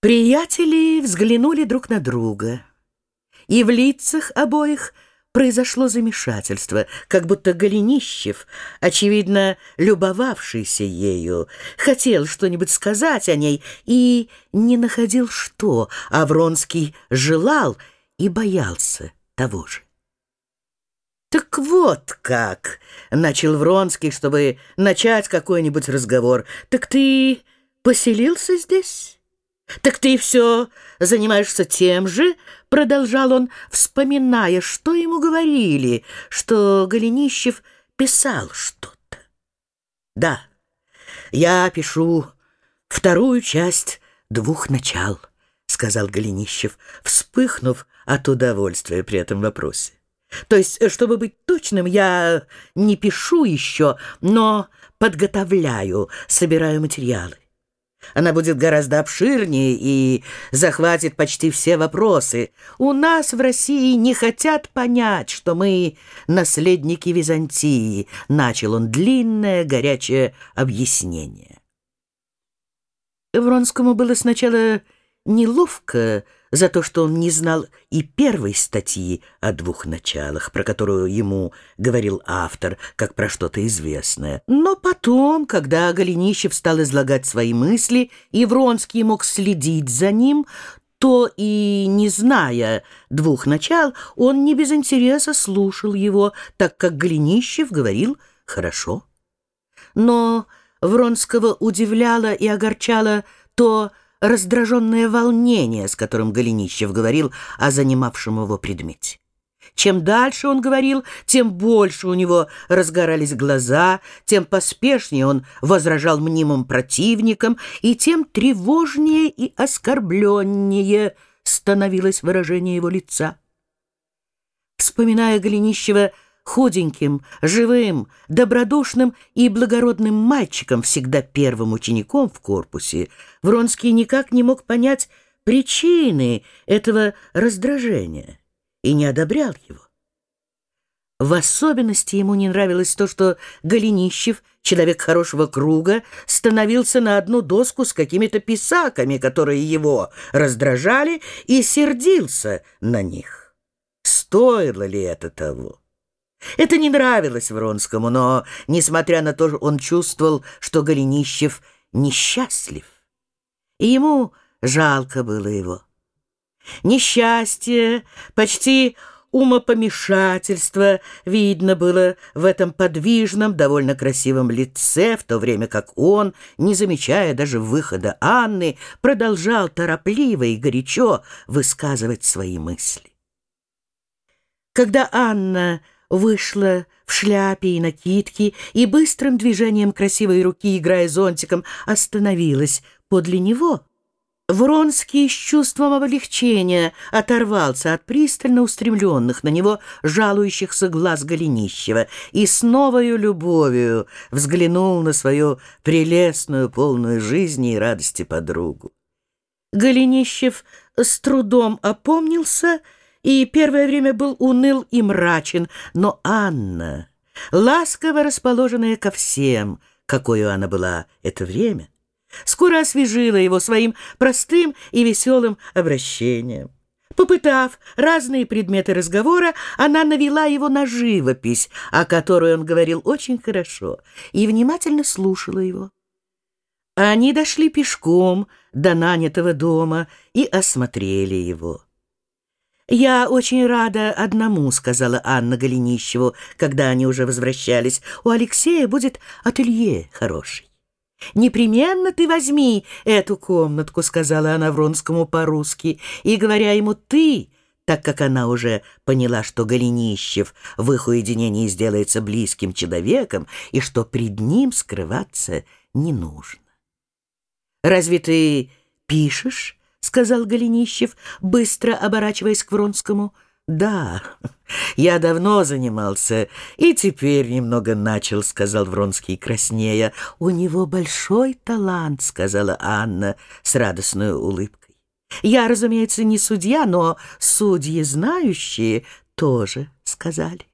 Приятели взглянули друг на друга, и в лицах обоих произошло замешательство, как будто Голенищев, очевидно, любовавшийся ею, хотел что-нибудь сказать о ней и не находил что, а Вронский желал и боялся того же. «Так вот как!» — начал Вронский, чтобы начать какой-нибудь разговор. «Так ты поселился здесь?» «Так ты все занимаешься тем же?» — продолжал он, вспоминая, что ему говорили, что Голенищев писал что-то. «Да, я пишу вторую часть двух начал», — сказал Голенищев, вспыхнув от удовольствия при этом вопросе. «То есть, чтобы быть точным, я не пишу еще, но подготовляю, собираю материалы. Она будет гораздо обширнее и захватит почти все вопросы. У нас в России не хотят понять, что мы наследники Византии. Начал он длинное, горячее объяснение. Вронскому было сначала неловко, за то, что он не знал и первой статьи о двух началах, про которую ему говорил автор, как про что-то известное. Но потом, когда Голенищев стал излагать свои мысли, и Вронский мог следить за ним, то и, не зная двух начал, он не без интереса слушал его, так как Голенищев говорил «хорошо». Но Вронского удивляло и огорчало то, раздраженное волнение, с которым Голенищев говорил о занимавшем его предмете. Чем дальше он говорил, тем больше у него разгорались глаза, тем поспешнее он возражал мнимым противникам, и тем тревожнее и оскорбленнее становилось выражение его лица. Вспоминая Голенищева, худеньким, живым, добродушным и благородным мальчиком, всегда первым учеником в корпусе, Вронский никак не мог понять причины этого раздражения и не одобрял его. В особенности ему не нравилось то, что Голенищев, человек хорошего круга, становился на одну доску с какими-то писаками, которые его раздражали, и сердился на них. Стоило ли это того? Это не нравилось Вронскому, но, несмотря на то, он чувствовал, что Голенищев несчастлив, и ему жалко было его. Несчастье, почти умопомешательство видно было в этом подвижном, довольно красивом лице, в то время как он, не замечая даже выхода Анны, продолжал торопливо и горячо высказывать свои мысли. Когда Анна вышла в шляпе и накидке и быстрым движением красивой руки, играя зонтиком, остановилась подле него. Вронский с чувством облегчения оторвался от пристально устремленных на него жалующихся глаз Голенищева и с новою любовью взглянул на свою прелестную, полную жизни и радости подругу. Голенищев с трудом опомнился и первое время был уныл и мрачен, но Анна, ласково расположенная ко всем, какой она была это время, скоро освежила его своим простым и веселым обращением. Попытав разные предметы разговора, она навела его на живопись, о которой он говорил очень хорошо, и внимательно слушала его. Они дошли пешком до нанятого дома и осмотрели его. «Я очень рада одному», — сказала Анна Голенищеву, когда они уже возвращались. «У Алексея будет ателье хороший». «Непременно ты возьми эту комнатку», — сказала она Вронскому по-русски, и, говоря ему «ты», так как она уже поняла, что Голенищев в их уединении сделается близким человеком и что пред ним скрываться не нужно. «Разве ты пишешь?» — сказал Голенищев, быстро оборачиваясь к Вронскому. «Да, я давно занимался, и теперь немного начал», — сказал Вронский краснея. «У него большой талант», — сказала Анна с радостной улыбкой. «Я, разумеется, не судья, но судьи знающие тоже сказали».